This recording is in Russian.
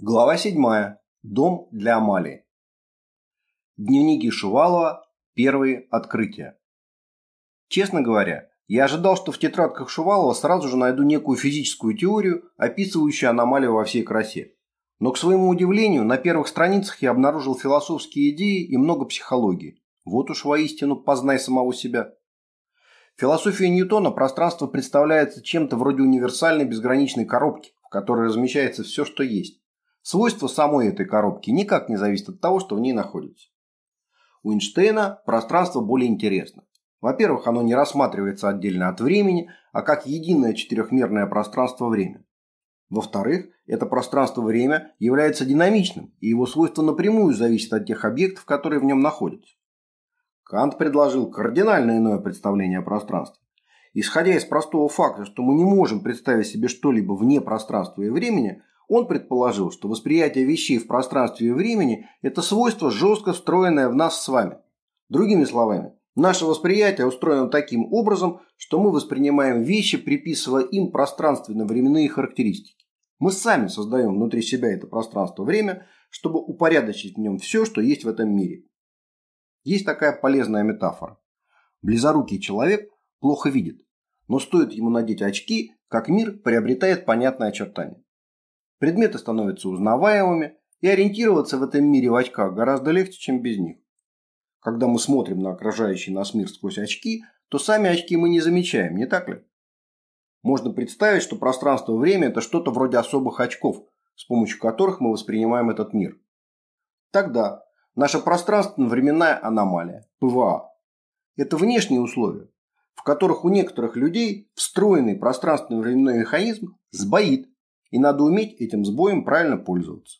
Глава 7. Дом для Амалии. Дневники Шувалова. Первые открытия. Честно говоря, я ожидал, что в тетрадках Шувалова сразу же найду некую физическую теорию, описывающую аномалию во всей красе. Но, к своему удивлению, на первых страницах я обнаружил философские идеи и много психологии. Вот уж воистину познай самого себя. Философия Ньютона пространство представляется чем-то вроде универсальной безграничной коробки, в которой размещается все, что есть Свойства самой этой коробки никак не зависят от того, что в ней находится. У Эйнштейна пространство более интересно. Во-первых, оно не рассматривается отдельно от времени, а как единое четырехмерное пространство-время. Во-вторых, это пространство-время является динамичным, и его свойства напрямую зависят от тех объектов, которые в нем находятся. Кант предложил кардинально иное представление о пространстве. Исходя из простого факта, что мы не можем представить себе что-либо вне пространства и времени, он предположил, что восприятие вещей в пространстве и времени – это свойство, жестко встроенное в нас с вами. Другими словами, наше восприятие устроено таким образом, что мы воспринимаем вещи, приписывая им пространственно-временные характеристики. Мы сами создаем внутри себя это пространство-время, чтобы упорядочить в нем все, что есть в этом мире. Есть такая полезная метафора. Близорукий человек плохо видит, но стоит ему надеть очки, как мир приобретает понятное очертание. Предметы становятся узнаваемыми, и ориентироваться в этом мире в очках гораздо легче, чем без них. Когда мы смотрим на окружающий нас мир сквозь очки, то сами очки мы не замечаем, не так ли? Можно представить, что пространство-время – это что-то вроде особых очков, с помощью которых мы воспринимаем этот мир. Тогда наша пространственно-временная аномалия – ПВА – это внешние условия, в которых у некоторых людей встроенный пространственно-временной механизм сбоит и надо уметь этим сбоем правильно пользоваться.